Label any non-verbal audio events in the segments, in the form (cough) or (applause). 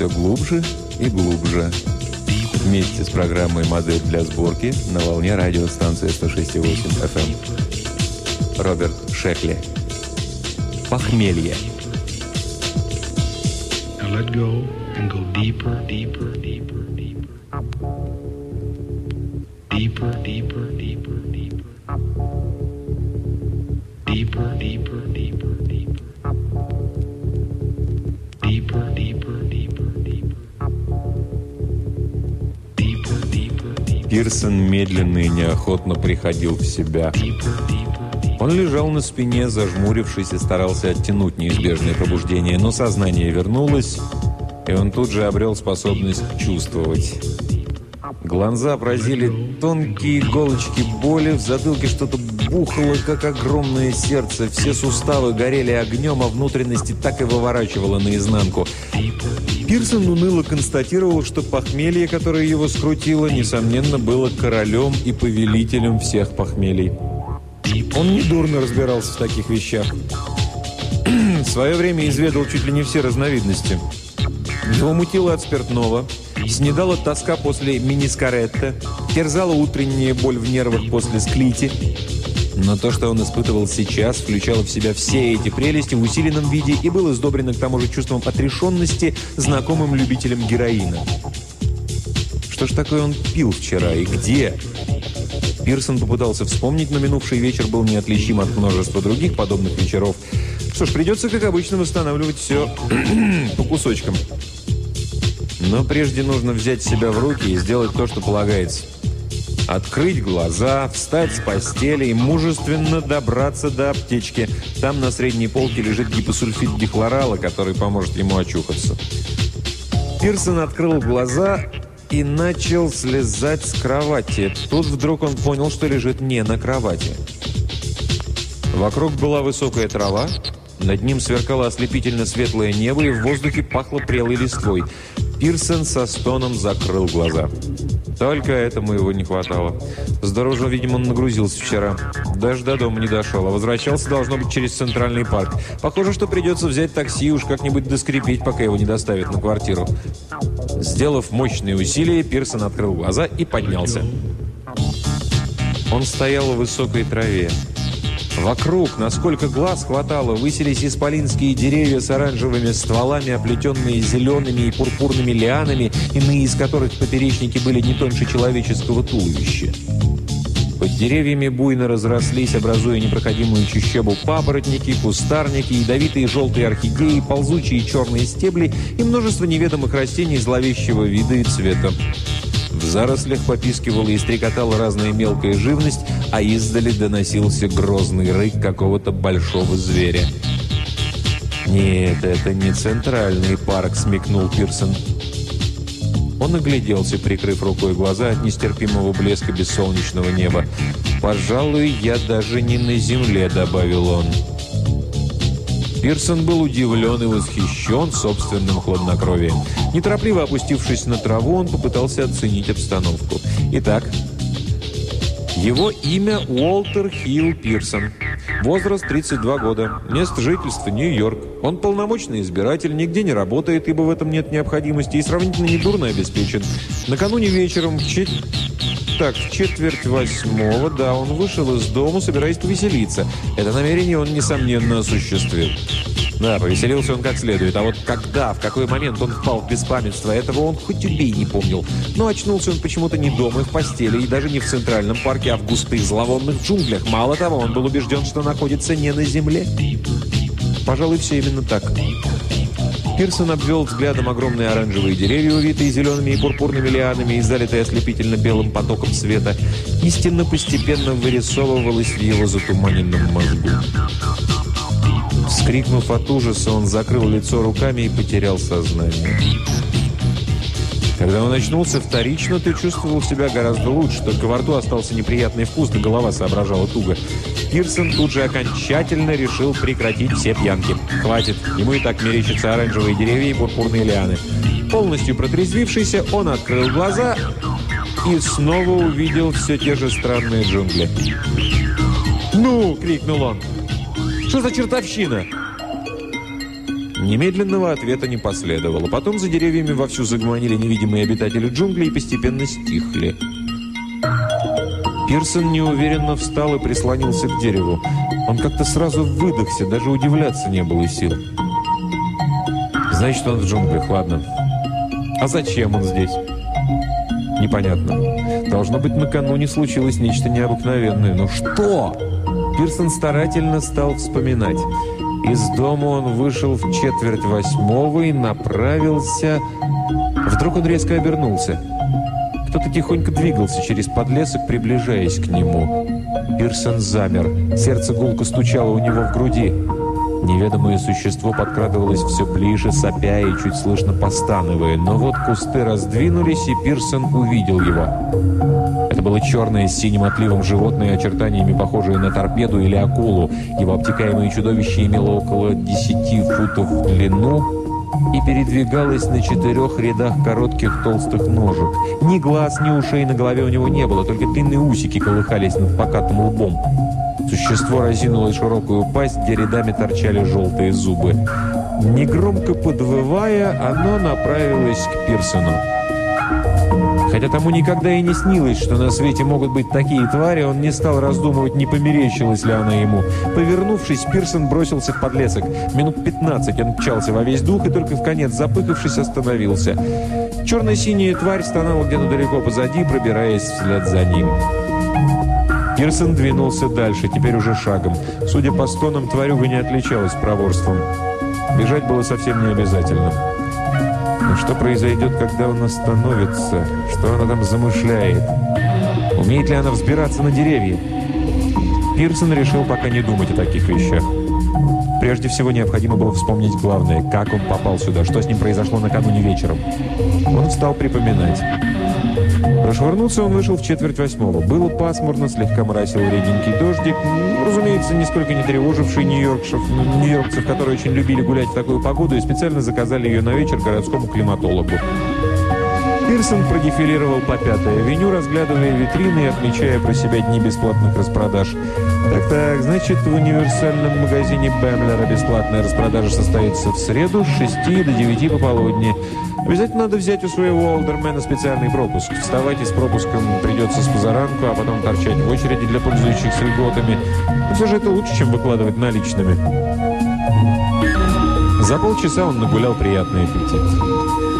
Все глубже и глубже. Вместе с программой «Модель для сборки» на волне радиостанции 106.8 FM. Роберт Шекли. Похмелье. Now let go and go deeper, deeper, deeper. Пирсон медленно и неохотно приходил в себя. Он лежал на спине, зажмурившись и старался оттянуть неизбежное пробуждение, но сознание вернулось, и он тут же обрел способность чувствовать. Глаза поразили тонкие иголочки боли, в затылке что-то бухало, как огромное сердце, все суставы горели огнем, а внутренности так и выворачивало наизнанку. Пирсон уныло констатировал, что похмелье, которое его скрутило, несомненно, было королем и повелителем всех похмелий. Он недурно разбирался в таких вещах. (clears throat) В свое время изведал чуть ли не все разновидности. Его мутило от спиртного – Снедала тоска после минискаретта, терзала утренняя боль в нервах после склити. Но то, что он испытывал сейчас, включало в себя все эти прелести в усиленном виде и было сдобрено к тому же чувством отрешенности, знакомым любителям героина. Что ж такое он пил вчера и где? Пирсон попытался вспомнить, но минувший вечер был неотличим от множества других подобных вечеров. Что ж, придется, как обычно, восстанавливать все (clears throat) по кусочкам. Но прежде нужно взять себя в руки и сделать то, что полагается. Открыть глаза, встать с постели и мужественно добраться до аптечки. Там на средней полке лежит гипосульфид дихлорала, который поможет ему очухаться. Пирсон открыл глаза и начал слезать с кровати. Тут вдруг он понял, что лежит не на кровати. Вокруг была высокая трава, над ним сверкало ослепительно светлое небо, и в воздухе пахло прелой листвой. Пирсон со стоном закрыл глаза. Только этому его не хватало. Здорово, видимо, он нагрузился вчера. Даже до дома не дошел, а возвращался, должно быть, через Центральный парк. Похоже, что придется взять такси и уж как-нибудь доскрепить, пока его не доставят на квартиру. Сделав мощные усилия, Пирсон открыл глаза и поднялся. Он стоял в высокой траве. Вокруг, насколько глаз хватало, высились исполинские деревья с оранжевыми стволами, оплетенные зелеными и пурпурными лианами, иные из которых поперечники были не тоньше человеческого туловища. Под деревьями буйно разрослись, образуя непроходимую чащобу папоротники, кустарники, ядовитые желтые орхидеи, ползучие черные стебли и множество неведомых растений зловещего вида и цвета. В зарослях попискивала и стрекотала разная мелкая живность, а издали доносился грозный рык какого-то большого зверя. «Нет, это не центральный парк», — смекнул Пирсон. Он огляделся, прикрыв рукой глаза от нестерпимого блеска бессолнечного неба. «Пожалуй, я даже не на земле», — добавил он. Пирсон был удивлен и восхищен собственным хладнокровием. Неторопливо опустившись на траву, он попытался оценить обстановку. Итак, его имя Уолтер Хилл Пирсон. Возраст 32 года. Место жительства Нью-Йорк. Он полномочный избиратель, нигде не работает, ибо в этом нет необходимости, и сравнительно недурно обеспечен. Накануне вечером в чет... Так, в четверть восьмого, да, он вышел из дома, собираясь повеселиться. Это намерение он, несомненно, осуществил. Да, повеселился он как следует. А вот когда, в какой момент он впал в беспамятство, этого он хоть убей не помнил. Но очнулся он почему-то не дома и в постели, и даже не в Центральном парке, а в густых зловонных джунглях. Мало того, он был убежден, что находится не на земле. Пожалуй, все именно так. Пирсон обвел взглядом огромные оранжевые деревья, увитые зелеными и пурпурными лианами и залитые ослепительно белым потоком света. Истинно постепенно вырисовывалась в его затуманенном мозгу. Вскрикнув от ужаса, он закрыл лицо руками и потерял сознание. Когда он очнулся вторично, ты чувствовал себя гораздо лучше, только во рту остался неприятный вкус, да голова соображала туго. Пирсон тут же окончательно решил прекратить все пьянки. Хватит, ему и так мерещатся оранжевые деревья и пурпурные лианы. Полностью протрезвившийся, он открыл глаза и снова увидел все те же странные джунгли. «Ну!» — крикнул он. «Что за чертовщина?» Немедленного ответа не последовало. Потом за деревьями вовсю загомонили невидимые обитатели джунглей и постепенно стихли. Пирсон неуверенно встал и прислонился к дереву. Он как-то сразу выдохся, даже удивляться не было сил. Значит, он в джунглях, ладно. А зачем он здесь? Непонятно. Должно быть, накануне случилось нечто необыкновенное. Но что? Пирсон старательно стал вспоминать. Из дома он вышел в четверть восьмого и направился... Вдруг он резко обернулся. Кто-то тихонько двигался через подлесок, приближаясь к нему. Пирсон замер. Сердце гулко стучало у него в груди. Неведомое существо подкрадывалось все ближе, сопя и чуть слышно постановая. Но вот кусты раздвинулись, и Пирсон увидел его. Это было черное с синим отливом животное, очертаниями похожее на торпеду или акулу. Его обтекаемое чудовище имело около 10 футов в длину и передвигалась на четырех рядах коротких толстых ножек. Ни глаз, ни ушей на голове у него не было, только длинные усики колыхались над покатым лбом. Существо разинуло широкую пасть, где рядами торчали желтые зубы. Негромко подвывая, оно направилось к Пирсону. Хотя тому никогда и не снилось, что на свете могут быть такие твари, он не стал раздумывать, не померещилась ли она ему. Повернувшись, Пирсон бросился в подлесок. Минут 15 он мчался во весь дух и только в конец, запыхавшись, остановился. Черно-синяя тварь стонала где-то далеко позади, пробираясь вслед за ним. Пирсон двинулся дальше, теперь уже шагом. Судя по стонам, тварюга не отличалась проворством. Бежать было совсем не обязательно. Но что произойдет, когда он остановится? Что она там замышляет? Умеет ли она взбираться на деревья? Пирсон решил пока не думать о таких вещах. Прежде всего необходимо было вспомнить главное, как он попал сюда, что с ним произошло накануне вечером. Он стал припоминать. Прошвырнуться он вышел в четверть восьмого. Было пасмурно, слегка моросил реденький дождик. Ну, разумеется, нисколько не тревоживший нью-йоркцев, нью-йоркцев, которые очень любили гулять в такую погоду и специально заказали ее на вечер городскому климатологу. Пирсон продефилировал по Пятой авеню, разглядывая витрины и отмечая про себя дни бесплатных распродаж. Так-так, значит, в универсальном магазине Бэмлера бесплатная распродажа состоится в среду с 6 до 9 пополудни. Обязательно надо взять у своего олдермена специальный пропуск. Вставать с пропуском придется с позаранку, а потом торчать в очереди для пользующихся льготами. Но все же это лучше, чем выкладывать наличными. За полчаса он нагулял приятный аппетит.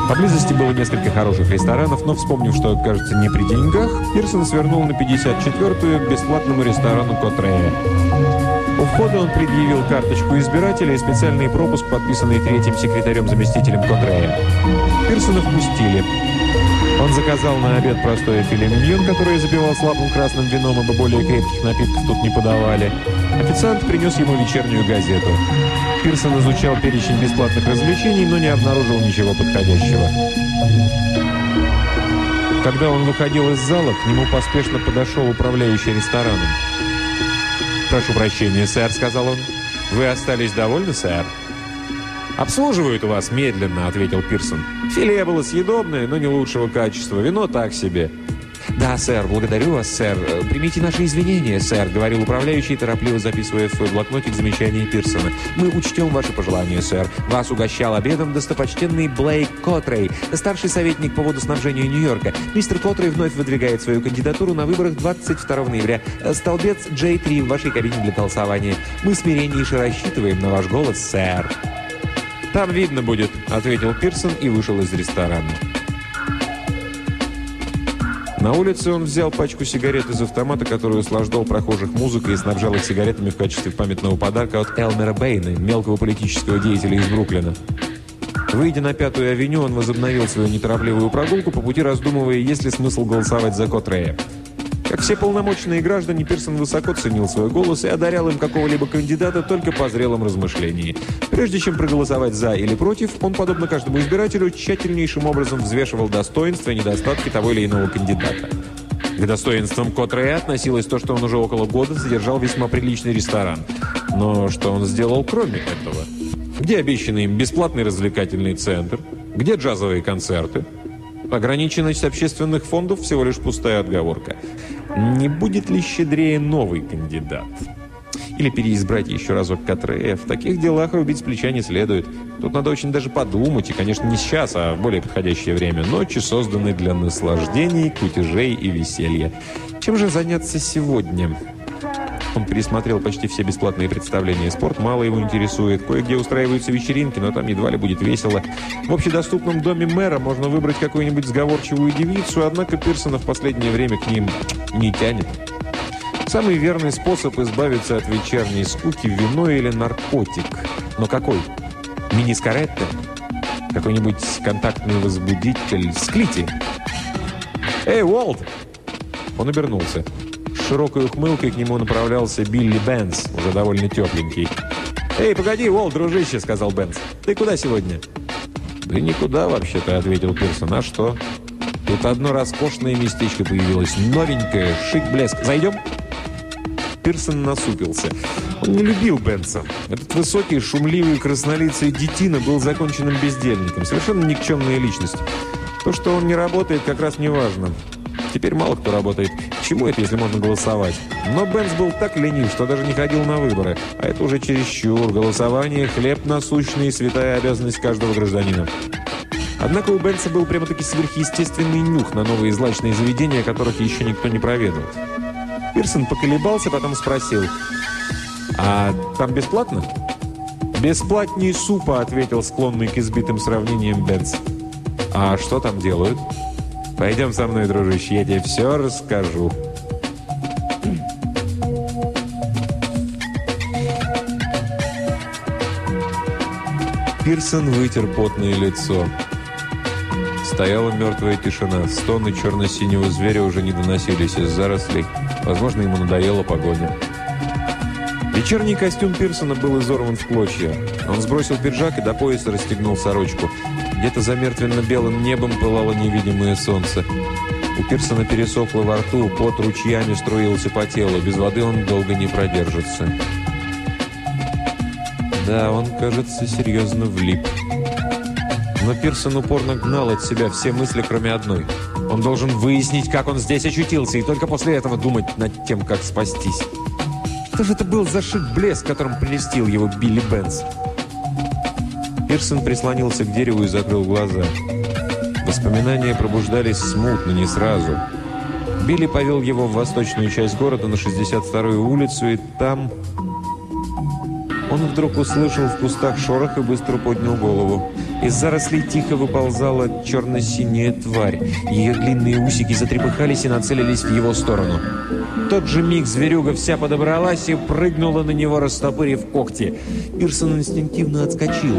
Поблизости было несколько хороших ресторанов, но, вспомнив, что, кажется, не при деньгах, Пирсон свернул на 54-ю к бесплатному ресторану Котрея. У входа он предъявил карточку избирателя и специальный пропуск, подписанный третьим секретарем-заместителем Котрея. Пирсона впустили. Он заказал на обед простое филе миньон, которое запивал слабым красным вином, ибо более крепких напитков тут не подавали. Официант принес ему вечернюю газету. Пирсон изучал перечень бесплатных развлечений, но не обнаружил ничего подходящего. Когда он выходил из зала, к нему поспешно подошел управляющий рестораном. «Прошу прощения, сэр», — сказал он. «Вы остались довольны, сэр?» «Обслуживают вас медленно», — ответил Пирсон. «Филе было съедобное, но не лучшего качества. Вино так себе». «Да, сэр, благодарю вас, сэр. Примите наши извинения, сэр», — говорил управляющий, торопливо записывая в свой блокнотик замечания Пирсона. «Мы учтем ваши пожелания, сэр. Вас угощал обедом достопочтенный Блейк Котрей, старший советник по водоснабжению Нью-Йорка. Мистер Котрей вновь выдвигает свою кандидатуру на выборах 22 ноября. Столбец J3 в вашей кабине для голосования. Мы смиреннейше рассчитываем на ваш голос, сэр». «Там видно будет», — ответил Пирсон и вышел из ресторана. На улице он взял пачку сигарет из автомата, которую услаждал прохожих музыкой и снабжал их сигаретами в качестве памятного подарка от Элмера Бейна, мелкого политического деятеля из Бруклина. Выйдя на Пятую авеню, он возобновил свою неторопливую прогулку, по пути раздумывая, есть ли смысл голосовать за Котрея. Как все полномочные граждане, Пирсон высоко ценил свой голос и одарял им какого-либо кандидата только по зрелом размышлении. Прежде чем проголосовать «за» или «против», он, подобно каждому избирателю, тщательнейшим образом взвешивал достоинства и недостатки того или иного кандидата. К достоинствам Котрея относилось то, что он уже около года содержал весьма приличный ресторан. Но что он сделал кроме этого? Где обещанный им бесплатный развлекательный центр? Где джазовые концерты? Ограниченность общественных фондов – всего лишь пустая отговорка. Не будет ли щедрее новый кандидат? Или переизбрать еще разок Катрея. В таких делах убить с плеча не следует. Тут надо очень даже подумать, и, конечно, не сейчас, а в более подходящее время. Ночи созданы для наслаждений, кутежей и веселья. Чем же заняться сегодня? Он пересмотрел почти все бесплатные представления. Спорт мало его интересует. Кое-где устраиваются вечеринки, но там едва ли будет весело. В общедоступном доме мэра можно выбрать какую-нибудь сговорчивую девицу, однако Пирсона в последнее время к ним не тянет. Самый верный способ избавиться от вечерней скуки – вино или наркотик. Но какой? Мини-скаретто? Какой-нибудь контактный возбудитель? Склити? «Эй, Уолт!» Он обернулся широкой ухмылкой к нему направлялся Билли Бенс, уже довольно тепленький. «Эй, погоди, Уолл, дружище!» — сказал Бенс. «Ты куда сегодня?» «Да никуда, вообще-то», — ответил Пирсон. «А что?» «Тут одно роскошное местечко появилось, новенькое, шик-блеск. Зайдем?» Пирсон насупился. Он не любил Бенса. Этот высокий, шумливый, краснолицый детина был законченным бездельником, совершенно никчемная личность. То, что он не работает, как раз не важно. Теперь мало кто работает. К чему это, если можно голосовать? Но Бенц был так ленив, что даже не ходил на выборы. А это уже чересчур. Голосование – хлеб насущный святая обязанность каждого гражданина. Однако у Бенца был прямо-таки сверхъестественный нюх на новые злачные заведения, которых еще никто не проведал. Пирсон поколебался, потом спросил, «А там бесплатно?» «Бесплатнее супа», — ответил склонный к избитым сравнениям Бенц. «А что там делают?» Пойдем со мной, дружище, я тебе все расскажу. Пирсон вытер потное лицо. Стояла мертвая тишина. Стоны черно-синего зверя уже не доносились из зарослей. Возможно, ему надоела погоня. Вечерний костюм Пирсона был изорван в клочья. Он сбросил пиджак и до пояса расстегнул сорочку. Где-то за мертвенно-белым небом пылало невидимое солнце. У Пирсона пересохло во рту, пот ручьями струился по телу. Без воды он долго не продержится. Да, он, кажется, серьезно влип. Но Пирсон упорно гнал от себя все мысли, кроме одной. Он должен выяснить, как он здесь очутился, и только после этого думать над тем, как спастись. Что же это был за шик-блеск, которым прелестил его Билли Бенс? Пирсон прислонился к дереву и закрыл глаза. Воспоминания пробуждались смутно, не сразу. Билли повел его в восточную часть города на 62-ю улицу, и там... Он вдруг услышал в кустах шорох и быстро поднял голову. Из зарослей тихо выползала черно-синяя тварь. Ее длинные усики затрепыхались и нацелились в его сторону тот же миг зверюга вся подобралась и прыгнула на него, растопырив когти. Пирсон инстинктивно отскочил.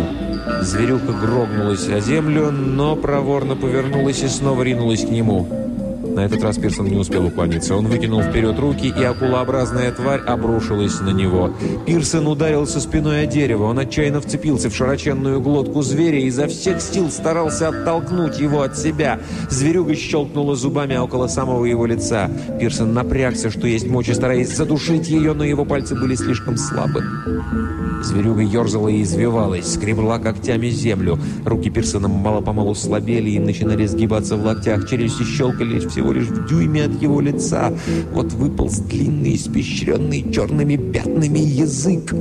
Зверюка грогнулась о землю, но проворно повернулась и снова ринулась к нему. На этот раз Пирсон не успел уклониться. Он выкинул вперед руки, и акулообразная тварь обрушилась на него. Пирсон ударился спиной о дерево. Он отчаянно вцепился в широченную глотку зверя и изо всех сил старался оттолкнуть его от себя. Зверюга щелкнула зубами около самого его лица. Пирсон напрягся, что есть мочи, стараясь задушить ее, но его пальцы были слишком слабы. Зверюга ерзала и извивалась, скребла когтями землю. Руки Пирсона мало-помалу слабели и начинали сгибаться в локтях. Челюсти щелкались всего лишь в дюйме от его лица. Вот выполз длинный, испещренный черными пятнами язык.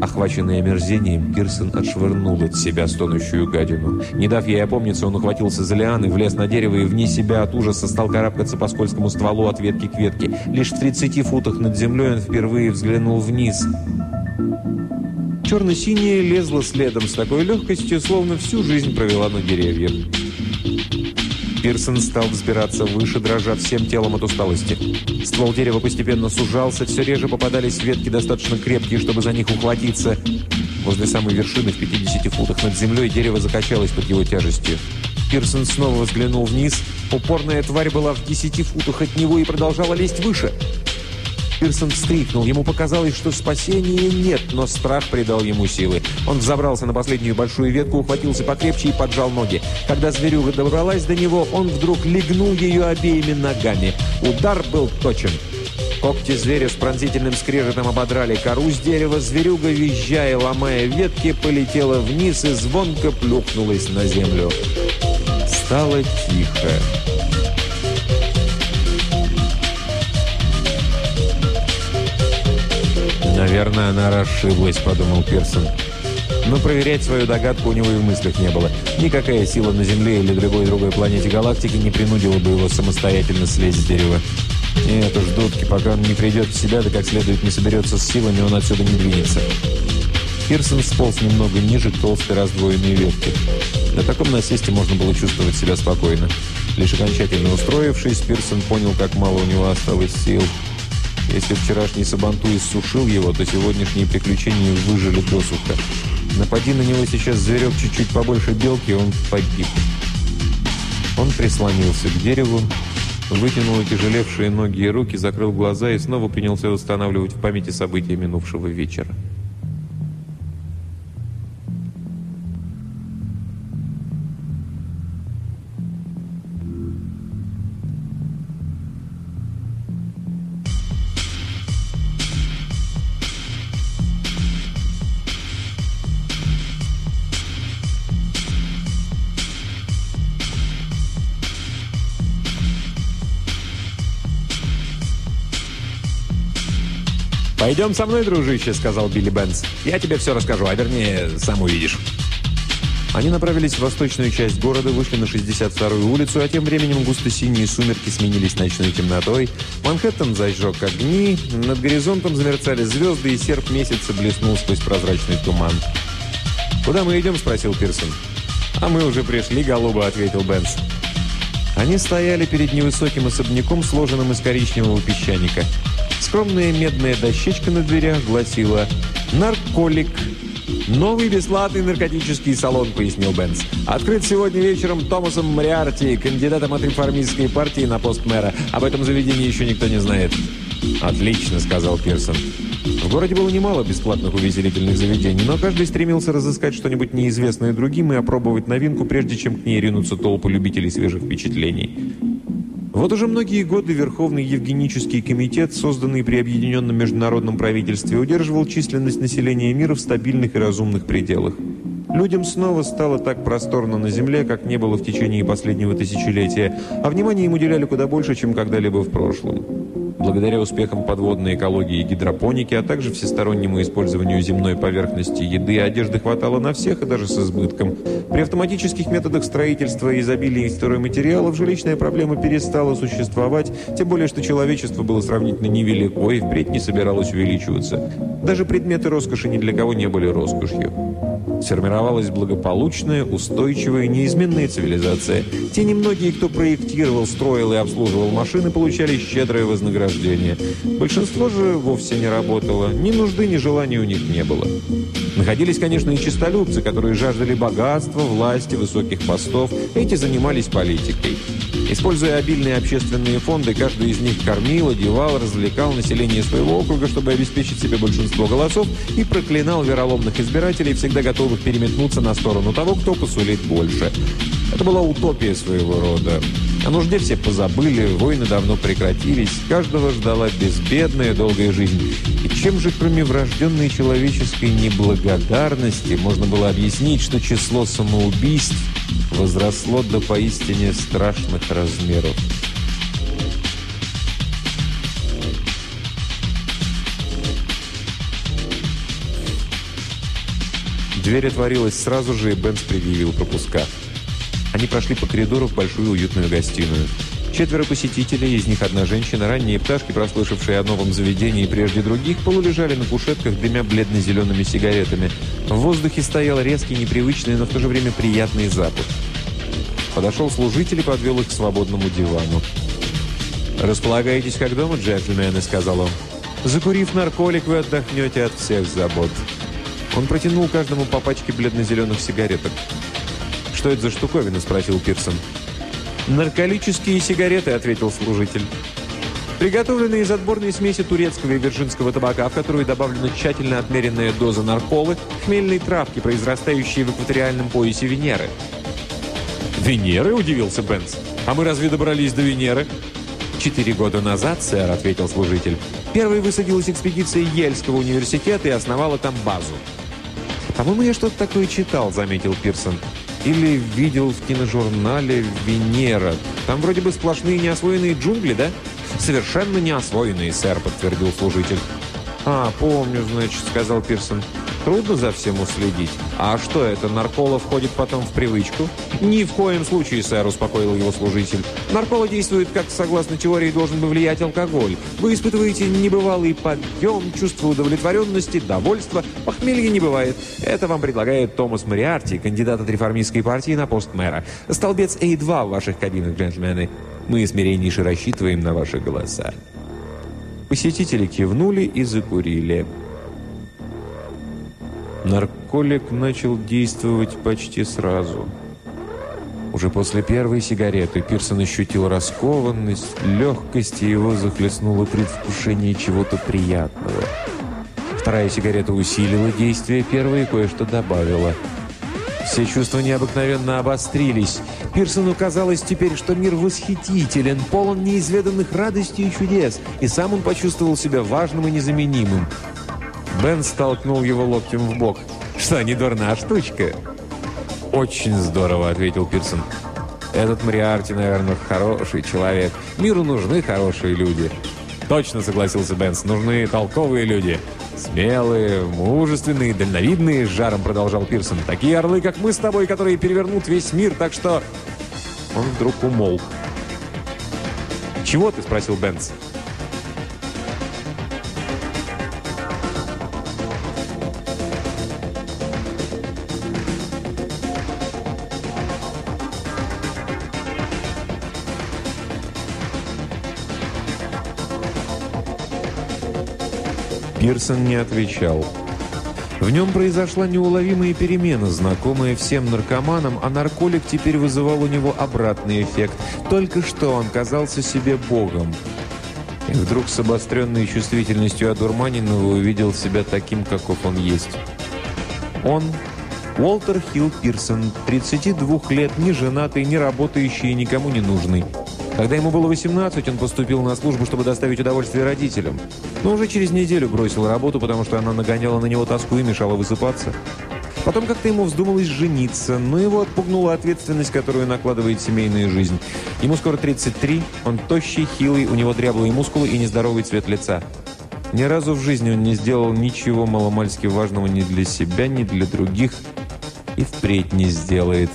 Охваченный омерзением, Пирсон отшвырнул от себя стонущую гадину. Не дав ей опомниться, он ухватился за лианы, влез на дерево и вне себя от ужаса стал карабкаться по скользкому стволу от ветки к ветке. Лишь в 30 футах над землей он впервые взглянул вниз. Черно-синяя лезла следом с такой легкостью, словно всю жизнь провела на деревьях. Пирсон стал взбираться выше, дрожа всем телом от усталости. Ствол дерева постепенно сужался, все реже попадались ветки достаточно крепкие, чтобы за них ухватиться. Возле самой вершины, в 50 футах над землей, дерево закачалось под его тяжестью. Пирсон снова взглянул вниз. Упорная тварь была в 10 футах от него и продолжала лезть выше. Пирсон вскрикнул. Ему показалось, что спасения нет, но страх придал ему силы. Он взобрался на последнюю большую ветку, ухватился покрепче и поджал ноги. Когда зверюга добралась до него, он вдруг легнул ее обеими ногами. Удар был точен. Когти зверя с пронзительным скрежетом ободрали кору с дерева. Зверюга, визжая, ломая ветки, полетела вниз и звонко плюхнулась на землю. Стало тихо. «Наверное, она расшиблась», — подумал Пирсон. Но проверять свою догадку у него и в мыслях не было. Никакая сила на Земле или любой другой планете галактики не принудила бы его самостоятельно слезть с дерева. Нет уж, дудки, пока он не придет в себя, да как следует не соберется с силами, он отсюда не двинется. Пирсон сполз немного ниже толстой раздвоенной ветки. На таком насесте можно было чувствовать себя спокойно. Лишь окончательно устроившись, Пирсон понял, как мало у него осталось сил. Если вчерашний Сабанту иссушил его, то сегодняшние приключения выжили досуха. Напади на него сейчас зверек чуть-чуть побольше белки, он погиб. Он прислонился к дереву, вытянул тяжелевшие ноги и руки, закрыл глаза и снова принялся восстанавливать в памяти события минувшего вечера. «Пойдем со мной, дружище», — сказал Билли Бенц. «Я тебе все расскажу, а вернее, сам увидишь». Они направились в восточную часть города, вышли на 62-ю улицу, а тем временем густо-синие сумерки сменились ночной темнотой. Манхэттен зажег огни, над горизонтом замерцали звезды, и серп месяца блеснул сквозь прозрачный туман. «Куда мы идем?» – спросил Пирсон. «А мы уже пришли, голуба», – ответил Бенц. Они стояли перед невысоким особняком, сложенным из коричневого песчаника. Скромная медная дощечка на дверях гласила «Нарколик». «Новый бесплатный наркотический салон», — пояснил Бенц. «Открыт сегодня вечером Томасом Мариарти, кандидатом от реформистской партии на пост мэра. Об этом заведении еще никто не знает». «Отлично», — сказал Пирсон. В городе было немало бесплатных увеселительных заведений, но каждый стремился разыскать что-нибудь неизвестное другим и опробовать новинку, прежде чем к ней ринутся толпы любителей свежих впечатлений. Вот уже многие годы Верховный Евгенический комитет, созданный при Объединенном Международном правительстве, удерживал численность населения мира в стабильных и разумных пределах. Людям снова стало так просторно на Земле, как не было в течение последнего тысячелетия, а внимание им уделяли куда больше, чем когда-либо в прошлом. Благодаря успехам подводной экологии и гидропоники, а также всестороннему использованию земной поверхности еды, одежды хватало на всех и даже с избытком. При автоматических методах строительства и изобилии стройматериалов жилищная проблема перестала существовать, тем более, что человечество было сравнительно невелико и впредь не собиралось увеличиваться. Даже предметы роскоши ни для кого не были роскошью. Сформировалась благополучная, устойчивая, неизменная цивилизация. Те немногие, кто проектировал, строил и обслуживал машины, получали щедрое вознаграждение. Большинство же вовсе не работало. Ни нужды, ни желания у них не было. Находились, конечно, и чистолюбцы, которые жаждали богатства, власти, высоких постов. Эти занимались политикой. Используя обильные общественные фонды, каждый из них кормил, одевал, развлекал население своего округа, чтобы обеспечить себе большинство голосов, и проклинал вероломных избирателей, всегда готовых переметнуться на сторону того, кто посулит больше. Это была утопия своего рода. О нужде все позабыли, войны давно прекратились, каждого ждала безбедная долгая жизнь. И чем же, кроме врожденной человеческой неблагодарности, можно было объяснить, что число самоубийств возросло до поистине страшных размеров? Дверь отворилась сразу же, и Бенс предъявил пропуска. Они прошли по коридору в большую уютную гостиную. Четверо посетителей, из них одна женщина, ранние пташки, прослышавшие о новом заведении прежде других, полулежали на кушетках, дымя бледно-зелеными сигаретами. В воздухе стоял резкий, непривычный, но в то же время приятный запах. Подошел служитель и подвел их к свободному дивану. «Располагайтесь как дома, джентльмены», — сказал он. «Закурив нарколик, вы отдохнете от всех забот». Он протянул каждому по пачке бледно-зеленых сигареток. «Что это за штуковина?» – спросил Пирсон. «Нарколические сигареты», – ответил служитель. Приготовленные из отборной смеси турецкого и вирджинского табака, в которую добавлена тщательно отмеренная доза нарколы, хмельной травки, произрастающие в экваториальном поясе Венеры. «Венеры?» – удивился Бенц. «А мы разве добрались до Венеры?» «Четыре года назад, сэр», – ответил служитель. «Первой высадилась экспедиция Ельского университета и основала там базу». «По-моему, я что-то такое читал», – заметил Пирсон. Или видел в киножурнале «Венера». Там вроде бы сплошные неосвоенные джунгли, да? Совершенно неосвоенные, сэр, подтвердил служитель. «А, помню, значит», — сказал Пирсон. Трудно за всем уследить. А что это, наркола входит потом в привычку? Ни в коем случае, сэр, успокоил его служитель. Наркола действует, как, согласно теории, должен бы влиять алкоголь. Вы испытываете небывалый подъем, чувство удовлетворенности, довольства. Похмелья не бывает. Это вам предлагает Томас Мариарти, кандидат от реформистской партии на пост мэра. Столбец А2 в ваших кабинах, джентльмены. Мы смиреннейше рассчитываем на ваши голоса. Посетители кивнули и закурили. Нарколик начал действовать почти сразу. Уже после первой сигареты Пирсон ощутил раскованность, легкость, и его захлестнуло предвкушение чего-то приятного. Вторая сигарета усилила действие первой и кое-что добавила. Все чувства необыкновенно обострились. Пирсону казалось теперь, что мир восхитителен, полон неизведанных радостей и чудес, и сам он почувствовал себя важным и незаменимым. Бен столкнул его локтем в бок. «Что, не дурна штучка?» «Очень здорово», — ответил Пирсон. «Этот Мариарти, наверное, хороший человек. Миру нужны хорошие люди». «Точно», — согласился Бенс, — «нужны толковые люди». «Смелые, мужественные, дальновидные», — с жаром продолжал Пирсон. «Такие орлы, как мы с тобой, которые перевернут весь мир, так что...» Он вдруг умолк. «Чего ты?» — спросил Бенс. Пирсон не отвечал. В нем произошла неуловимая перемена, знакомая всем наркоманам, а нарколик теперь вызывал у него обратный эффект. Только что он казался себе богом. И вдруг с обостренной чувствительностью одурманенного увидел себя таким, каков он есть. Он, Уолтер Хилл Пирсон, 32 лет, не женатый, не работающий и никому не нужный. Когда ему было 18, он поступил на службу, чтобы доставить удовольствие родителям. Но уже через неделю бросил работу, потому что она нагоняла на него тоску и мешала высыпаться. Потом как-то ему вздумалось жениться, но его отпугнула ответственность, которую накладывает семейная жизнь. Ему скоро 33, он тощий, хилый, у него дряблые мускулы и нездоровый цвет лица. Ни разу в жизни он не сделал ничего маломальски важного ни для себя, ни для других, и впредь не сделает.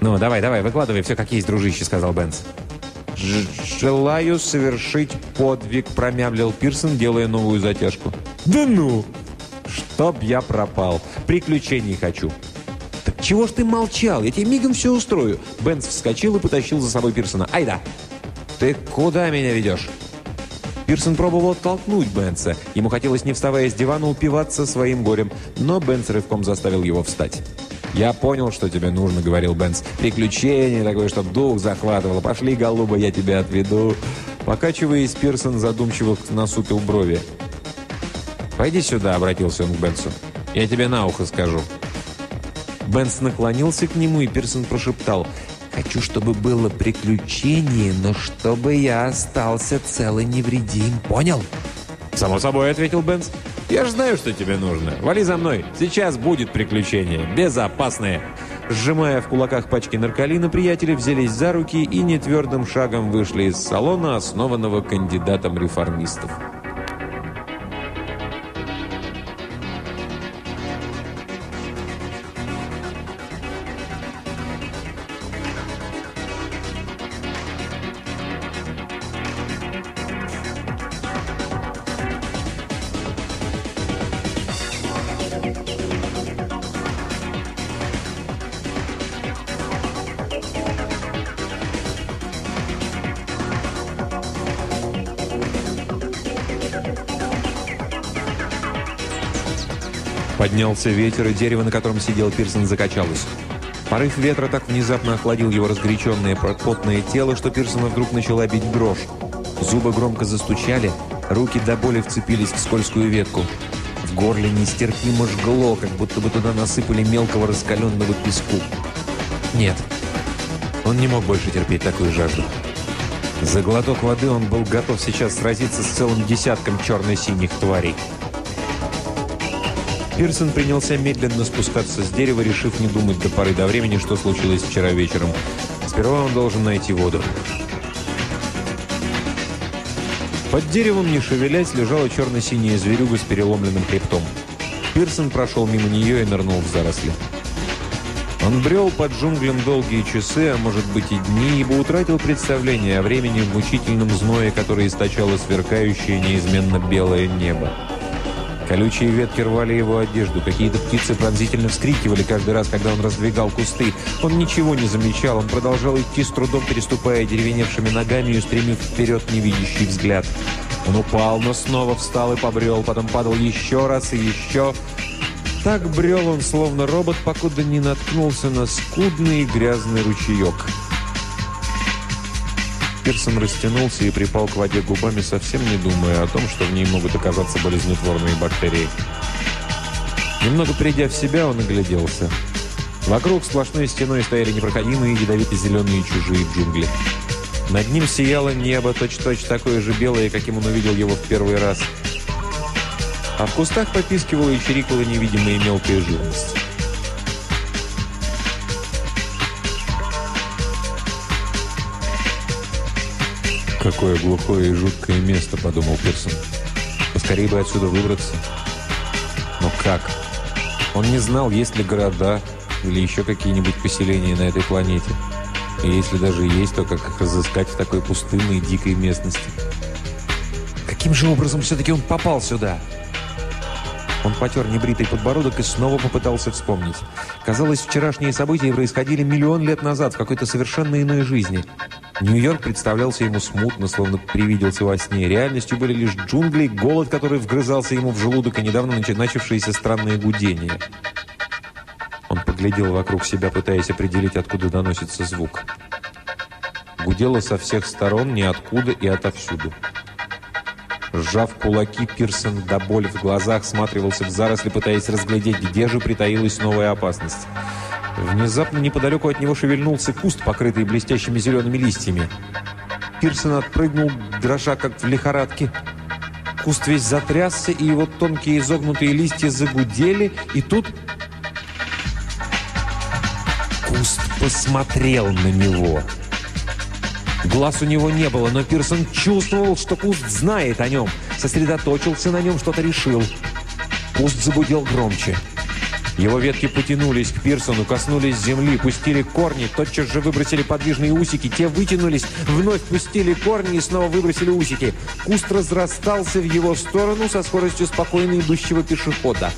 «Ну, давай, давай, выкладывай все как есть, дружище», — сказал Бенс. «Желаю совершить подвиг», — промямлил Пирсон, делая новую затяжку. «Да ну! Чтоб я пропал! Приключений хочу!» «Так чего ж ты молчал? Я тебе мигом все устрою!» Бенс вскочил и потащил за собой Пирсона. «Айда!» «Ты куда меня ведешь?» Пирсон пробовал оттолкнуть Бенса. Ему хотелось, не вставая с дивана, упиваться своим горем, но Бенс рывком заставил его встать. «Я понял, что тебе нужно», — говорил Бенс. «Приключение такое, чтоб дух захватывало. Пошли, голуба, я тебя отведу». Покачиваясь, Пирсон задумчиво насупил брови. «Пойди сюда», — обратился он к Бенсу. «Я тебе на ухо скажу». Бенс наклонился к нему, и Пирсон прошептал. «Хочу, чтобы было приключение, но чтобы я остался цел и невредим. Понял?» «Само собой», — ответил Бенс. «Я же знаю, что тебе нужно. Вали за мной. Сейчас будет приключение. Безопасное». Сжимая в кулаках пачки нарколина, приятели взялись за руки и нетвердым шагом вышли из салона, основанного кандидатом реформистов. Поднялся ветер, и дерево, на котором сидел Пирсон, закачалось. Порыв ветра так внезапно охладил его разгоряченное потное тело, что Пирсона вдруг начала бить дрожь. Зубы громко застучали, руки до боли вцепились в скользкую ветку. В горле нестерпимо жгло, как будто бы туда насыпали мелкого раскаленного песку. Нет, он не мог больше терпеть такую жажду. За глоток воды он был готов сейчас сразиться с целым десятком черно-синих тварей. Пирсон принялся медленно спускаться с дерева, решив не думать до поры до времени, что случилось вчера вечером. Сперва он должен найти воду. Под деревом, не шевелясь, лежала черно-синяя зверюга с переломленным хребтом. Пирсон прошел мимо нее и нырнул в заросли. Он брел под джунглям долгие часы, а может быть и дни, ибо утратил представление о времени в мучительном зное, которое источало сверкающее неизменно белое небо. Колючие ветки рвали его одежду, какие-то птицы пронзительно вскрикивали каждый раз, когда он раздвигал кусты. Он ничего не замечал, он продолжал идти с трудом, переступая деревеневшими ногами и устремив вперед невидящий взгляд. Он упал, но снова встал и побрел, потом падал еще раз и еще. Так брел он, словно робот, покуда не наткнулся на скудный грязный ручеек. Пирсон растянулся и припал к воде губами, совсем не думая о том, что в ней могут оказаться болезнетворные бактерии. Немного придя в себя, он огляделся. Вокруг сплошной стеной стояли непроходимые ядовито-зеленые чужие джунгли. Над ним сияло небо, точь-точь такое же белое, каким он увидел его в первый раз. А в кустах попискивала и чирикала невидимая мелкая живность. «Какое глухое и жуткое место», — подумал Пирсон. «Поскорее бы отсюда выбраться». Но как? Он не знал, есть ли города или еще какие-нибудь поселения на этой планете. И если даже есть, то как их разыскать в такой пустынной и дикой местности? Каким же образом все-таки он попал сюда? Он потер небритый подбородок и снова попытался вспомнить. Казалось, вчерашние события происходили миллион лет назад в какой-то совершенно иной жизни. Нью-Йорк представлялся ему смутно, словно привиделся во сне. Реальностью были лишь джунгли, голод, который вгрызался ему в желудок, и недавно начавшиеся странные гудения. Он поглядел вокруг себя, пытаясь определить, откуда доносится звук. Гудело со всех сторон, ниоткуда и отовсюду. Сжав кулаки, Пирсон до боли в глазах сматривался в заросли, пытаясь разглядеть, где же притаилась новая опасность. Внезапно неподалеку от него шевельнулся куст, покрытый блестящими зелеными листьями. Пирсон отпрыгнул, дрожа как в лихорадке. Куст весь затрясся, и его тонкие изогнутые листья загудели, и тут... Куст посмотрел на него. Глаз у него не было, но Пирсон чувствовал, что куст знает о нем. Сосредоточился на нем, что-то решил. Куст загудел громче. Его ветки потянулись к Пирсону, коснулись земли, пустили корни, тотчас же выбросили подвижные усики, те вытянулись, вновь пустили корни и снова выбросили усики. Куст разрастался в его сторону со скоростью спокойно идущего пешехода.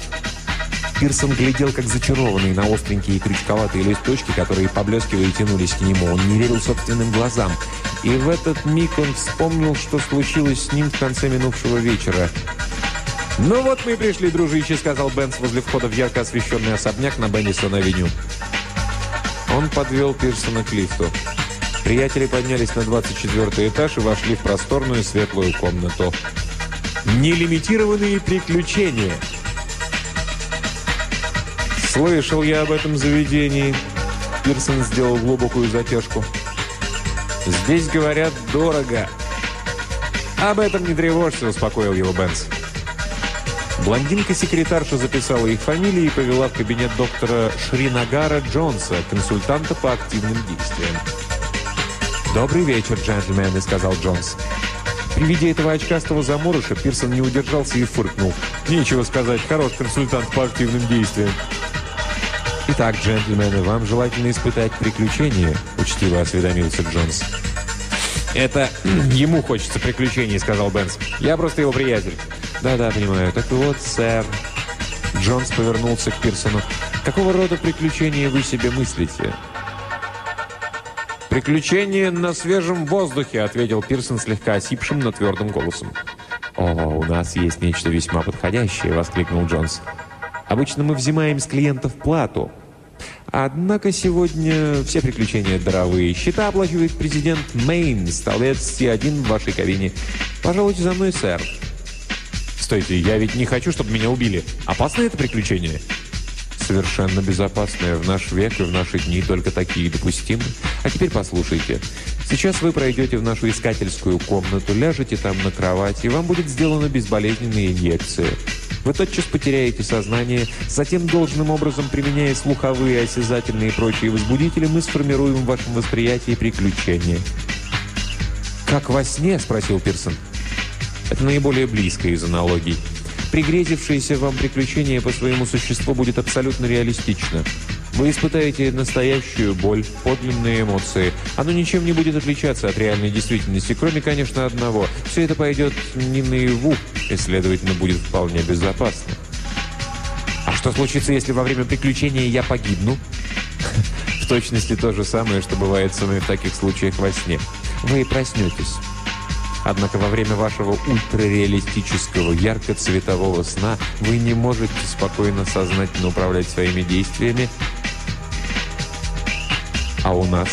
Пирсон глядел, как зачарованный, на остренькие крючковатые листочки, которые, поблескивая, тянулись к нему. Он не верил собственным глазам. И в этот миг он вспомнил, что случилось с ним в конце минувшего вечера. «Ну вот мы и пришли, дружище», — сказал Бенс возле входа в ярко освещенный особняк на Беннисон-авеню. Он подвел Пирсона к лифту. Приятели поднялись на 24 этаж и вошли в просторную светлую комнату. Нелимитированные приключения. Слышал я об этом заведении. Пирсон сделал глубокую затяжку. Здесь говорят дорого. Об этом не тревожься, успокоил его Бенс. Блондинка-секретарша записала их фамилии и повела в кабинет доктора Шринагара Джонса, консультанта по активным действиям. «Добрый вечер, джентльмены», — сказал Джонс. При виде этого очкастого заморыша Пирсон не удержался и фыркнул. «Нечего сказать, хорош консультант по активным действиям». «Итак, джентльмены, вам желательно испытать приключения», — учтиво осведомился Джонс. «Это (clears throat) ему хочется приключений», — сказал Бенс. «Я просто его приятель». «Да-да, понимаю. Так вот, сэр...» Джонс повернулся к Пирсону. «Какого рода приключения вы себе мыслите?» «Приключения на свежем воздухе», — ответил Пирсон слегка осипшим, но твердым голосом. «О, у нас есть нечто весьма подходящее», — воскликнул Джонс. «Обычно мы взимаем с клиентов плату. Однако сегодня все приключения даровые. Счета оплачивает президент Мэйн, столец С1 в вашей кабине. Пожалуйте за мной, сэр». Стойте, я ведь не хочу, чтобы меня убили. Опасное это приключение? Совершенно безопасное. В наш век и в наши дни только такие допустимы. А теперь послушайте. Сейчас вы пройдете в нашу искательскую комнату, ляжете там на кровать, и вам будет сделана безболезненная инъекция. Вы тотчас потеряете сознание, затем должным образом, применяя слуховые, осязательные и прочие возбудители, мы сформируем в вашем восприятии приключения. «Как во сне?» – спросил Пирсон. Это наиболее близко из аналогий. Пригрезившееся вам приключение по своему существу будет абсолютно реалистично. Вы испытаете настоящую боль, подлинные эмоции. Оно ничем не будет отличаться от реальной действительности, кроме, конечно, одного. Все это пойдет не наяву, и, следовательно, будет вполне безопасно. А что случится, если во время приключения я погибну? (laughs) В точности то же самое, что бывает со мной в таких случаях во сне. Вы проснетесь. Однако во время вашего ультрареалистического, ярко-цветового сна вы не можете спокойно сознательно управлять своими действиями. А у нас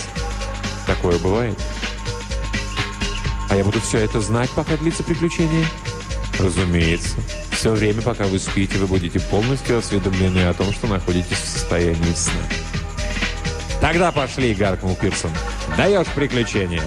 такое бывает. А я буду все это знать, пока длится приключение? Разумеется. Все время, пока вы спите, вы будете полностью осведомлены о том, что находитесь в состоянии сна. «Тогда пошли!» — гаркнул Пирсон. «Даешь приключения!»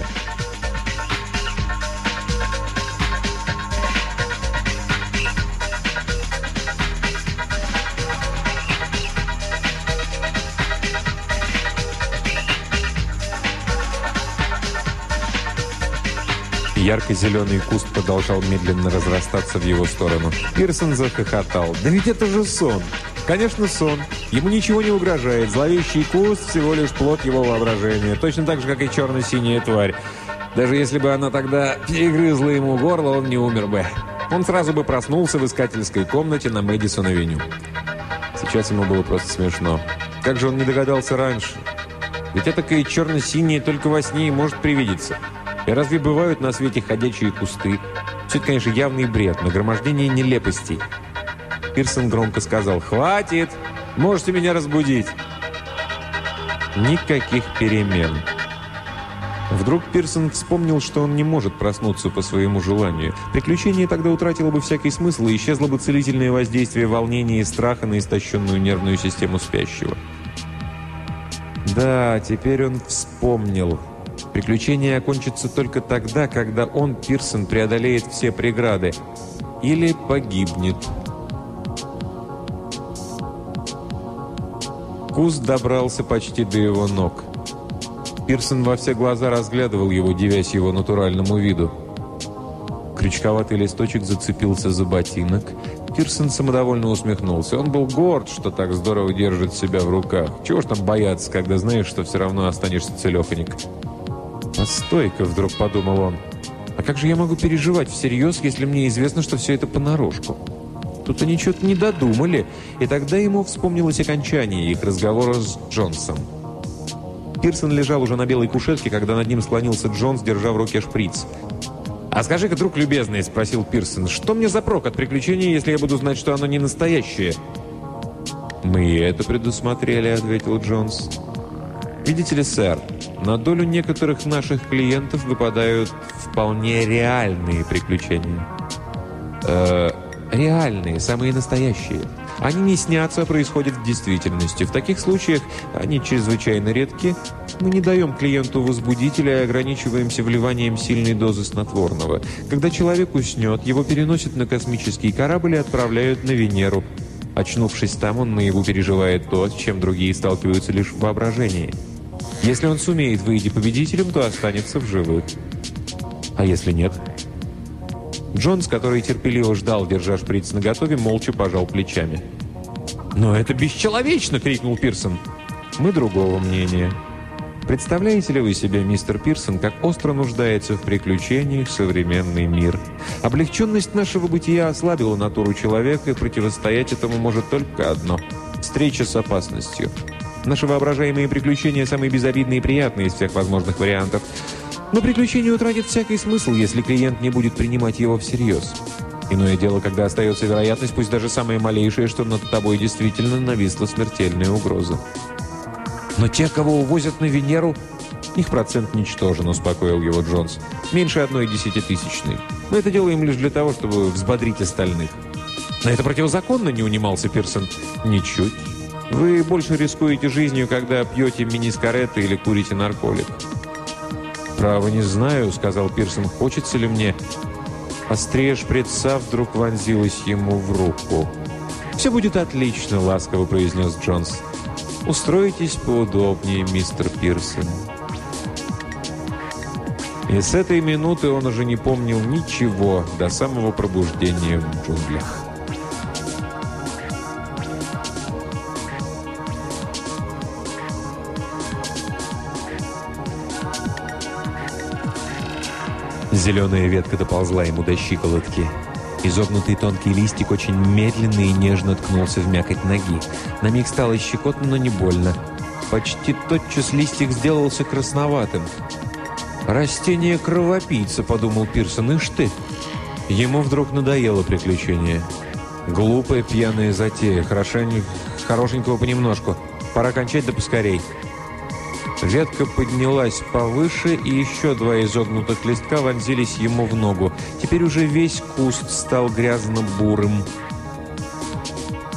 Ярко-зеленый куст продолжал медленно разрастаться в его сторону. Пирсон захохотал. «Да ведь это же сон!» «Конечно, сон. Ему ничего не угрожает. Зловещий куст – всего лишь плод его воображения. Точно так же, как и черно-синяя тварь. Даже если бы она тогда перегрызла ему горло, он не умер бы. Он сразу бы проснулся в искательской комнате на Мэдисон-авеню. Сейчас ему было просто смешно. Как же он не догадался раньше? Ведь это черно-синее только во сне и может привидеться. И разве бывают на свете ходячие кусты? Все это, конечно, явный бред, нагромождение нелепостей. Пирсон громко сказал «Хватит! Можете меня разбудить!» Никаких перемен. Вдруг Пирсон вспомнил, что он не может проснуться по своему желанию. Приключение тогда утратило бы всякий смысл и исчезло бы целительное воздействие волнения и страха на истощенную нервную систему спящего. Да, теперь он вспомнил. Приключение окончится только тогда, когда он, Пирсон, преодолеет все преграды. Или погибнет. Куст добрался почти до его ног. Пирсон во все глаза разглядывал его, девясь его натуральному виду. Крючковатый листочек зацепился за ботинок. Пирсон самодовольно усмехнулся. Он был горд, что так здорово держит себя в руках. Чего ж там бояться, когда знаешь, что все равно останешься целеханик. «А стойко!» — вдруг подумал он. «А как же я могу переживать всерьез, если мне известно, что все это понарошку?» Тут они что-то не додумали, и тогда ему вспомнилось окончание их разговора с Джонсом. Пирсон лежал уже на белой кушетке, когда над ним склонился Джонс, держа в руке шприц. «А скажи-ка, друг любезный», — спросил Пирсон, — «что мне за прок от приключения, если я буду знать, что оно не настоящее?» «Мы это предусмотрели», — ответил Джонс. «Видите ли, сэр, на долю некоторых наших клиентов выпадают вполне реальные приключения». «Э, реальные, самые настоящие. Они не снятся, а происходят в действительности. В таких случаях они чрезвычайно редки. Мы не даем клиенту возбудителя и ограничиваемся вливанием сильной дозы снотворного. Когда человек уснет, его переносят на космический корабль и отправляют на Венеру. Очнувшись там, он наяву переживает то, с чем другие сталкиваются лишь в воображении. Если он сумеет выйти победителем, то останется в живых. А если нет – Джонс, который терпеливо ждал, держа шприц наготове, молча пожал плечами. «Но это бесчеловечно!» — крикнул Пирсон. «Мы другого мнения. Представляете ли вы себе, мистер Пирсон, как остро нуждается в приключениях современный мир? Облегченность нашего бытия ослабила натуру человека, и противостоять этому может только одно – встреча с опасностью. Наши воображаемые приключения самые безобидные и приятные из всех возможных вариантов – но приключение утратит всякий смысл, если клиент не будет принимать его всерьез. Иное дело, когда остается вероятность, пусть даже самая малейшая, что над тобой действительно нависла смертельная угроза. Но те, кого увозят на Венеру, их процент ничтожен, успокоил его Джонс. Меньше одной десятитысячной. Мы это делаем лишь для того, чтобы взбодрить остальных. Но это противозаконно, не унимался Пирсон. Ничуть. Вы больше рискуете жизнью, когда пьете мини-скареты или курите нарколик. «Право не знаю», — сказал Пирсон, — «хочется ли мне?» Острее шприца вдруг вонзилась ему в руку. «Все будет отлично», — ласково произнес Джонс. «Устройтесь поудобнее, мистер Пирсон». И с этой минуты он уже не помнил ничего до самого пробуждения в джунглях. Зеленая ветка доползла ему до щиколотки. Изогнутый тонкий листик очень медленно и нежно ткнулся в мякоть ноги. На миг стало щекотно, но не больно. Почти тотчас листик сделался красноватым. «Растение кровопийца», — подумал Пирсон, — «ишь ты!» Ему вдруг надоело приключение. Глупая пьяная затея, хорошенько, хорошенького понемножку. Пора кончать да поскорей. Ветка поднялась повыше, и еще два изогнутых листка вонзились ему в ногу. Теперь уже весь куст стал грязно-бурым.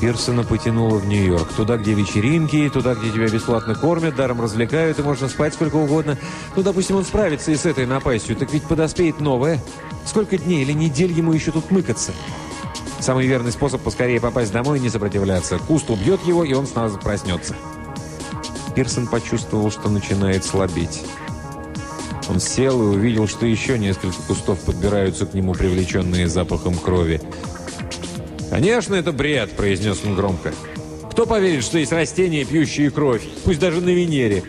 Пирсона потянуло в Нью-Йорк. Туда, где вечеринки, туда, где тебя бесплатно кормят, даром развлекают, и можно спать сколько угодно. Ну, допустим, он справится и с этой напастью, так ведь подоспеет новое. Сколько дней или недель ему еще тут мыкаться? Самый верный способ поскорее попасть домой и не сопротивляться. Куст убьет его, и он сразу проснется. Пирсон почувствовал, что начинает слабеть. Он сел и увидел, что еще несколько кустов подбираются к нему, привлеченные запахом крови. «Конечно, это бред!» – произнес он громко. «Кто поверит, что есть растения, пьющие кровь, пусть даже на Венере?»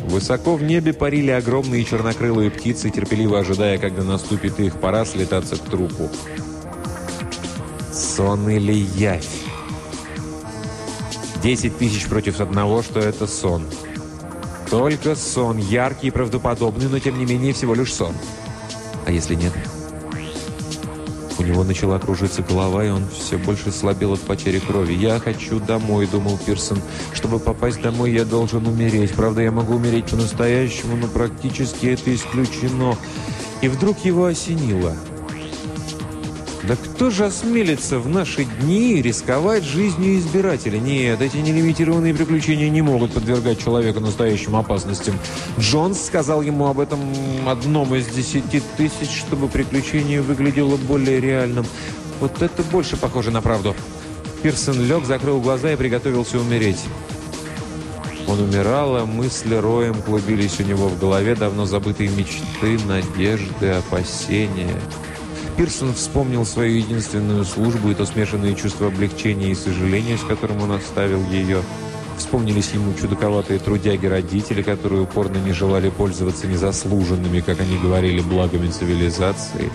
Высоко в небе парили огромные чернокрылые птицы, терпеливо ожидая, когда наступит их пора слетаться к трупу. Сон или явь? Десять тысяч против одного, что это сон. Только сон, яркий и правдоподобный, но тем не менее всего лишь сон. А если нет? У него начала кружиться голова, и он все больше слабел от потери крови. «Я хочу домой», — думал Пирсон. «Чтобы попасть домой, я должен умереть. Правда, я могу умереть по-настоящему, но практически это исключено». И вдруг его осенило — да кто же осмелится в наши дни рисковать жизнью избирателя? Нет, эти нелимитированные приключения не могут подвергать человека настоящим опасностям. Джонс сказал ему об этом одном из десяти тысяч, чтобы приключение выглядело более реальным. Вот это больше похоже на правду. Пирсон лег, закрыл глаза и приготовился умереть. Он умирал, а мысли роем клубились у него в голове, давно забытые мечты, надежды, опасения. Пирсон вспомнил свою единственную службу и то смешанное чувство облегчения и сожаления, с которым он оставил ее. Вспомнились ему чудаковатые трудяги-родители, которые упорно не желали пользоваться незаслуженными, как они говорили, благами цивилизации.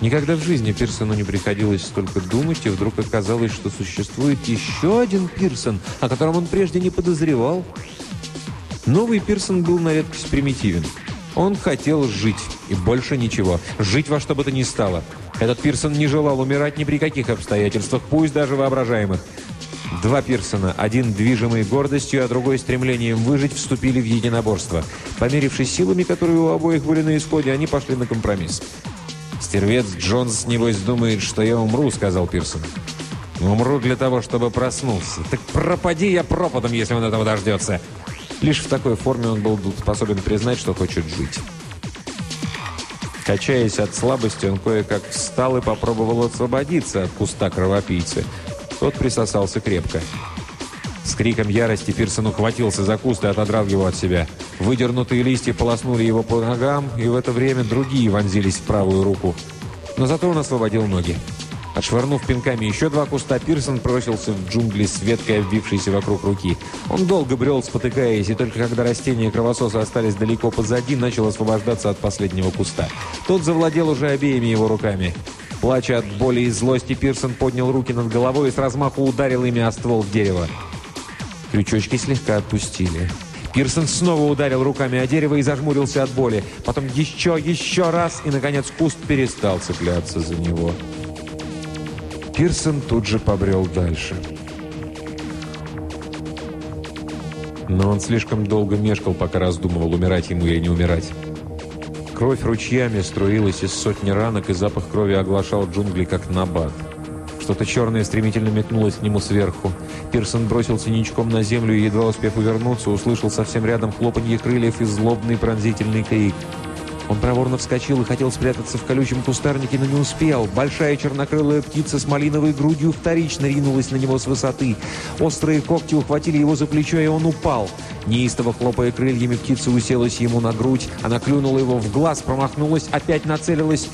Никогда в жизни Пирсону не приходилось столько думать, и вдруг оказалось, что существует еще один Пирсон, о котором он прежде не подозревал. Новый Пирсон был на редкость примитивен – он хотел жить, и больше ничего. Жить во что бы то ни стало. Этот Пирсон не желал умирать ни при каких обстоятельствах, пусть даже воображаемых. Два Пирсона, один движимый гордостью, а другой стремлением выжить, вступили в единоборство. Померившись силами, которые у обоих были на исходе, они пошли на компромисс. «Стервец Джонс, небось, думает, что я умру», — сказал Пирсон. «Умру для того, чтобы проснулся. Так пропади я пропадом, если он этого дождется. Лишь в такой форме он был способен признать, что хочет жить. Качаясь от слабости, он кое-как встал и попробовал освободиться от куста кровопийцы. Тот присосался крепко. С криком ярости Пирсон ухватился за куст и отодрал его от себя. Выдернутые листья полоснули его по ногам, и в это время другие вонзились в правую руку. Но зато он освободил ноги. Отшвырнув пинками еще два куста, Пирсон бросился в джунгли с веткой, обвившейся вокруг руки. Он долго брел, спотыкаясь, и только когда растения кровососа остались далеко позади, начал освобождаться от последнего куста. Тот завладел уже обеими его руками. Плача от боли и злости, Пирсон поднял руки над головой и с размаху ударил ими о ствол дерева. Крючочки слегка отпустили. Пирсон снова ударил руками о дерево и зажмурился от боли. Потом еще, еще раз, и, наконец, куст перестал цепляться за него. Пирсон тут же побрел дальше. Но он слишком долго мешкал, пока раздумывал, умирать ему или не умирать. Кровь ручьями струилась из сотни ранок, и запах крови оглашал джунгли, как набат. Что-то черное стремительно метнулось к нему сверху. Пирсон бросился ничком на землю и, едва успев увернуться, услышал совсем рядом хлопанье крыльев и злобный пронзительный крик. Он проворно вскочил и хотел спрятаться в колючем кустарнике, но не успел. Большая чернокрылая птица с малиновой грудью вторично ринулась на него с высоты. Острые когти ухватили его за плечо, и он упал. Неистово хлопая крыльями, птица уселась ему на грудь. Она клюнула его в глаз, промахнулась, опять нацелилась.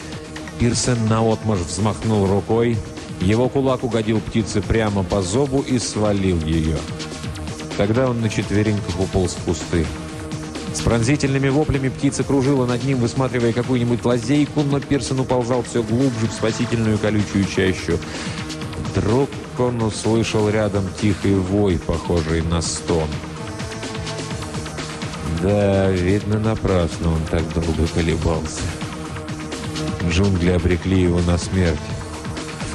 Пирсон наотмашь взмахнул рукой. Его кулак угодил птице прямо по зобу и свалил ее. Тогда он на четвереньках уполз в кусты. С пронзительными воплями птица кружила над ним, высматривая какую-нибудь лазейку, но Пирсон уползал все глубже в спасительную колючую чащу. Вдруг он услышал рядом тихий вой, похожий на стон. Да, видно, напрасно он так долго колебался. Джунгли обрекли его на смерть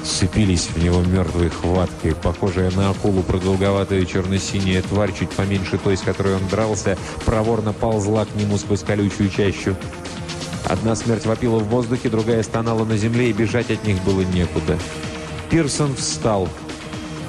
вцепились в него мертвой хваткой. Похожая на акулу продолговатая черно-синяя тварь, чуть поменьше той, с которой он дрался, проворно ползла к нему сквозь колючую чащу. Одна смерть вопила в воздухе, другая стонала на земле, и бежать от них было некуда. Пирсон встал.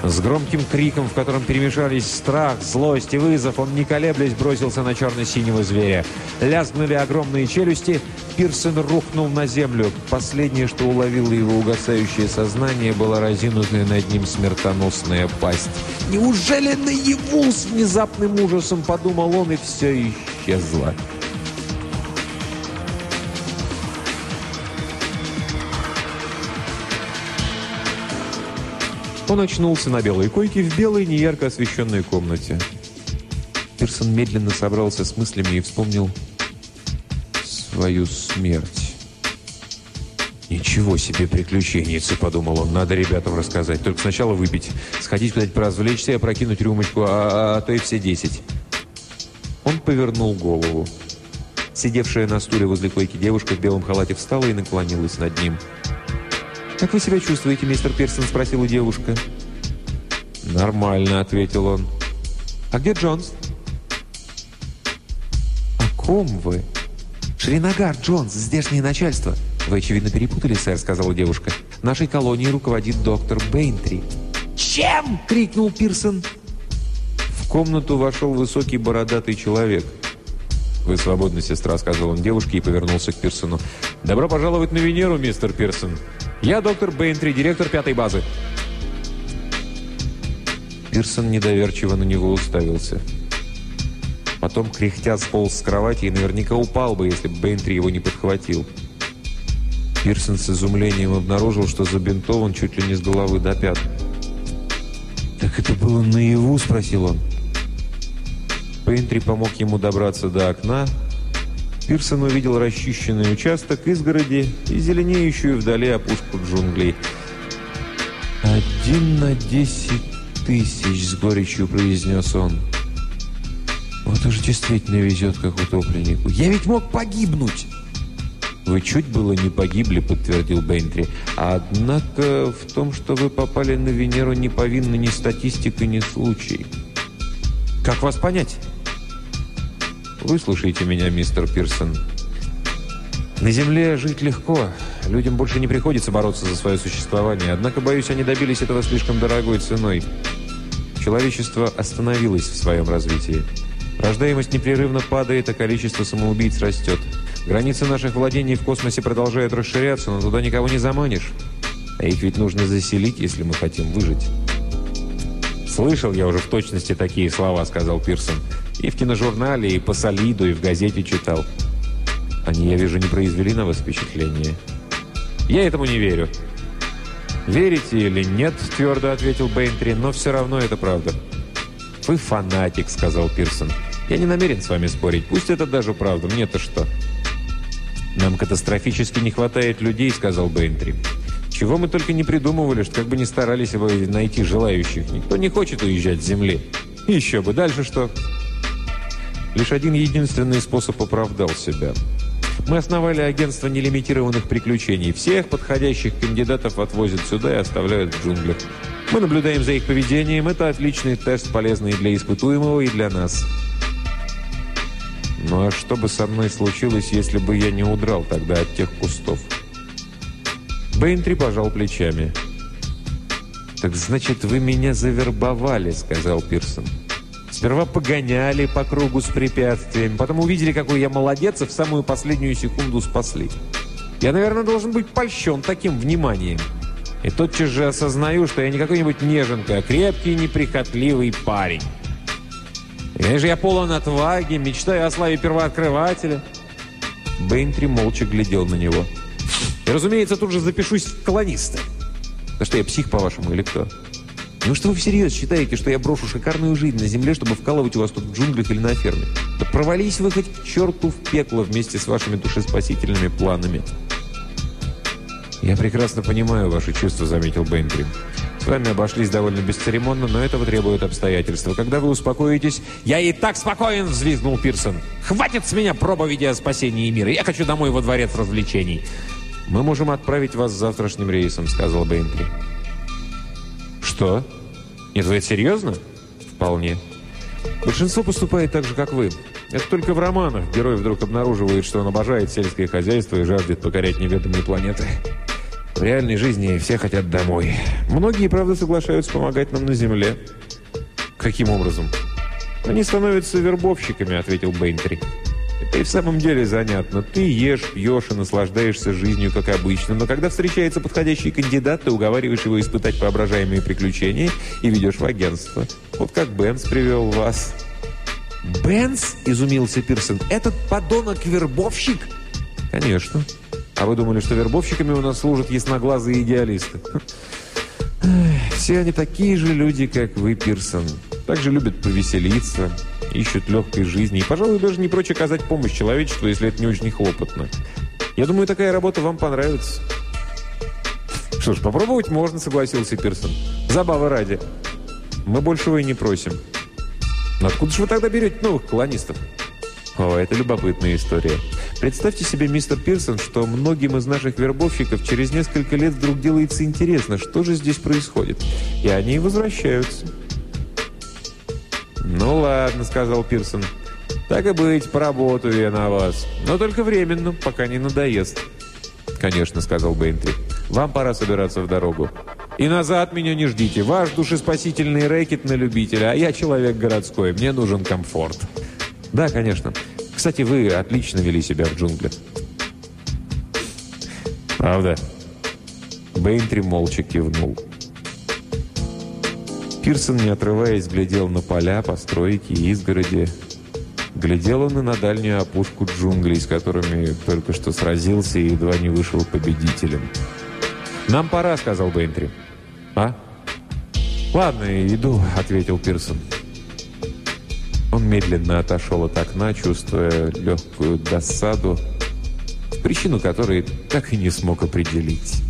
С громким криком, в котором перемешались страх, злость и вызов, он, не колеблясь, бросился на черно-синего зверя. Лязгнули огромные челюсти, Пирсон рухнул на землю. Последнее, что уловило его угасающее сознание, была разинутая над ним смертоносная пасть. «Неужели наяву?» — с внезапным ужасом подумал он, и все исчезло. Он очнулся на белой койке в белой, неярко освещенной комнате. Пирсон медленно собрался с мыслями и вспомнил свою смерть. «Ничего себе приключенницы!» – подумал он. «Надо ребятам рассказать. Только сначала выпить. Сходить куда-нибудь поразвлечься и опрокинуть рюмочку, а, а, а то и все десять». Он повернул голову. Сидевшая на стуле возле койки девушка в белом халате встала и наклонилась над ним. «Как вы себя чувствуете, мистер Пирсон?» – спросила девушка. «Нормально», – ответил он. «А где Джонс?» «О ком вы?» «Шринагар, Джонс, здешнее начальство». «Вы, очевидно, перепутали, сэр», – сказала девушка. «Нашей колонией руководит доктор Бейнтри». «Чем?» – крикнул Пирсон. В комнату вошел высокий бородатый человек. «Вы свободны, сестра», – сказал он девушке и повернулся к Пирсону. «Добро пожаловать на Венеру, мистер Пирсон. «Я доктор Бейнтри, директор пятой базы». Пирсон недоверчиво на него уставился. Потом, кряхтя, сполз с кровати и наверняка упал бы, если бы Бейнтри его не подхватил. Пирсон с изумлением обнаружил, что забинтован чуть ли не с головы до пят. «Так это было наяву?» – спросил он. Бейнтри помог ему добраться до окна, Пирсон увидел расчищенный участок изгороди и зеленеющую вдали опушку джунглей. «Один на десять тысяч!» — с горечью произнес он. «Вот уж действительно везет, как утопленнику. Я ведь мог погибнуть!» «Вы чуть было не погибли», — подтвердил Бентри. «Однако в том, что вы попали на Венеру, не повинны ни статистика, ни случай». «Как вас понять?» Выслушайте меня, мистер Пирсон. На Земле жить легко. Людям больше не приходится бороться за свое существование. Однако, боюсь, они добились этого слишком дорогой ценой. Человечество остановилось в своем развитии. Рождаемость непрерывно падает, а количество самоубийц растет. Границы наших владений в космосе продолжают расширяться, но туда никого не заманишь. А их ведь нужно заселить, если мы хотим выжить. «Слышал я уже в точности такие слова», — сказал Пирсон. И в киножурнале, и по солиду, и в газете читал. Они, я вижу, не произвели на вас впечатление. Я этому не верю. «Верите или нет?» – твердо ответил Бейнтри, «но все равно это правда». «Вы фанатик», – сказал Пирсон. «Я не намерен с вами спорить. Пусть это даже правда. Мне-то что?» «Нам катастрофически не хватает людей», – сказал Бейнтри. «Чего мы только не придумывали, что как бы ни старались вы найти желающих. Никто не хочет уезжать с Земли. Еще бы. Дальше что?» Лишь один единственный способ оправдал себя. Мы основали агентство нелимитированных приключений. Всех подходящих кандидатов отвозят сюда и оставляют в джунглях. Мы наблюдаем за их поведением. Это отличный тест, полезный для испытуемого и для нас. Ну а что бы со мной случилось, если бы я не удрал тогда от тех кустов? Бейнтри пожал плечами. «Так значит, вы меня завербовали», — сказал Пирсон. Сперва погоняли по кругу с препятствиями, потом увидели, какой я молодец, и в самую последнюю секунду спасли. Я, наверное, должен быть польщен таким вниманием. И тотчас же осознаю, что я не какой-нибудь неженка, а крепкий, неприхотливый парень. И, конечно, я полон отваги, мечтаю о славе первооткрывателя. Бейнтри молча глядел на него. И, разумеется, тут же запишусь в колонисты. Да что, я псих, по-вашему, или кто? Неужто вы всерьез считаете, что я брошу шикарную жизнь на земле, чтобы вкалывать у вас тут в джунглях или на ферме? Да провались вы хоть к черту в пекло вместе с вашими душеспасительными планами. «Я прекрасно понимаю ваши чувства», — заметил Бейнтри. «С вами обошлись довольно бесцеремонно, но этого требуют обстоятельства. Когда вы успокоитесь...» «Я и так спокоен!» — взвизгнул Пирсон. «Хватит с меня проповеди о спасении мира! Я хочу домой во дворец развлечений!» «Мы можем отправить вас завтрашним рейсом», — сказал Бейнтри. «Что? Нет, вы это серьезно?» «Вполне. Большинство поступает так же, как вы. Это только в романах герой вдруг обнаруживает, что он обожает сельское хозяйство и жаждет покорять неведомые планеты. В реальной жизни все хотят домой. Многие, правда, соглашаются помогать нам на Земле. Каким образом? Они становятся вербовщиками, ответил Бейнтри. Это и в самом деле занятно. Ты ешь, пьешь и наслаждаешься жизнью, как обычно, но когда встречается подходящий кандидат, ты уговариваешь его испытать воображаемые приключения и ведешь в агентство. Вот как Бенс привел вас. «Бенс?» – изумился Пирсон. «Этот подонок-вербовщик?» «Конечно. А вы думали, что вербовщиками у нас служат ясноглазые идеалисты? Все они такие же люди, как вы, Пирсон. Также любят повеселиться, ищут легкой жизни и, пожалуй, даже не прочь оказать помощь человечеству, если это не очень хлопотно. Я думаю, такая работа вам понравится. Что ж, попробовать можно, согласился Пирсон. Забавы ради. Мы большего и не просим. Но откуда же вы тогда берете новых колонистов? О, это любопытная история. Представьте себе, мистер Пирсон, что многим из наших вербовщиков через несколько лет вдруг делается интересно, что же здесь происходит. И они возвращаются. «Ну ладно», — сказал Пирсон. «Так и быть, поработаю я на вас. Но только временно, пока не надоест». «Конечно», — сказал Бейнтри. «Вам пора собираться в дорогу. И назад меня не ждите. Ваш душеспасительный рэкет на любителя, а я человек городской. Мне нужен комфорт». «Да, конечно. Кстати, вы отлично вели себя в джунглях». «Правда?» Бейнтри молча кивнул. Пирсон, не отрываясь, глядел на поля, постройки и изгороди. Глядел он и на дальнюю опушку джунглей, с которыми только что сразился и едва не вышел победителем. «Нам пора», — сказал Бейнтри. «А?» «Ладно, иду», — ответил Пирсон. Он медленно отошел от окна, чувствуя легкую досаду, причину которой так и не смог определить.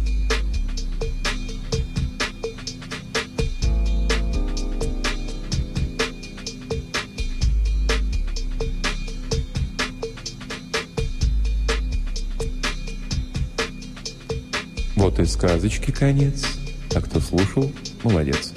Сказочки конец. А кто слушал, молодец.